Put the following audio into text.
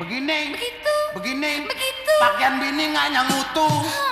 Begini. Begitu. Begini. Begitu. Pakaian bini nggak nyangutu. Oh.